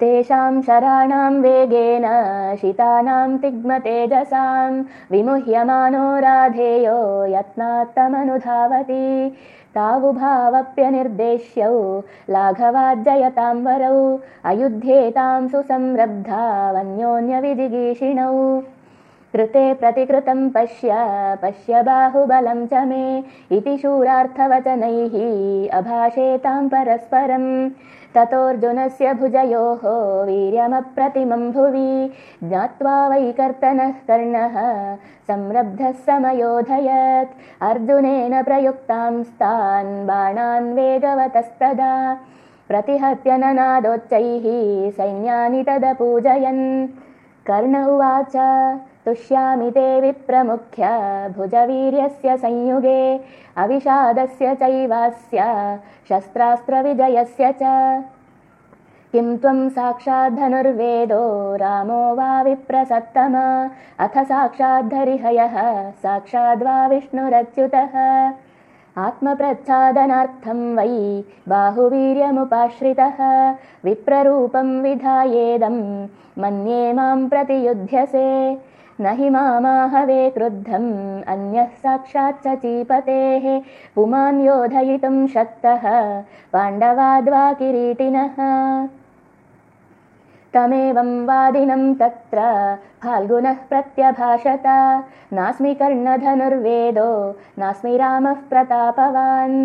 तेषां शराणां वेगेन शितानां तिग्मतेजसां विमुह्यमानो राधेयो यत्नात्तमनुधावति। तावुभावप्यनिर्देश्यौ लाघवाज्जयतां वरौ अयुध्येतां सुसंरब्धावन्योन्यविजिगीषिणौ कृते प्रतिकृतं पश्य पश्य बाहुबलं च मे इति शूरार्थवचनैः अभाषेतां परस्परम् ततोऽर्जुनस्य भुजयोः वीर्यमप्रतिमं भुवि ज्ञात्वा वैकर्तनः कर्णः संरब्धः समयोधयत्। अर्जुनेन प्रयुक्तांस्तान् बाणान् वेगवतस्तदा। प्रतिहत्य ननादोच्चैः सैन्यानि तदपूजयन् कर्ण उवाच तुष्यामि ते विप्रमुख्य भुजवीर्यस्य संयुगे अविषादस्य चैवास्य शस्त्रास्त्रविजयस्य च। किं त्वं साक्षाद्धनुर्वेदो रामो वा विप्रसत्तम? अथ साक्षाद्धरिहयः साक्षाद्वा विष्णुरच्युतः आत्मप्रच्छादनार्थं वै बाहुवीर्यमुपाश्रितः विप्ररूपं विधायेदं मन्ये मां प्रतियुध्यसे न हि मामाहवे क्रुद्धम् अन्यः साक्षाच्च चीपतेः पुमान् योधयितुं शक्तः पाण्डवाद्वा किरीटिनः तमेवं वादिनं तत्र फाल्गुनः प्रत्यभाषत। नास्मि कर्णधनुर्वेदो नास्मि रामः प्रतापवान्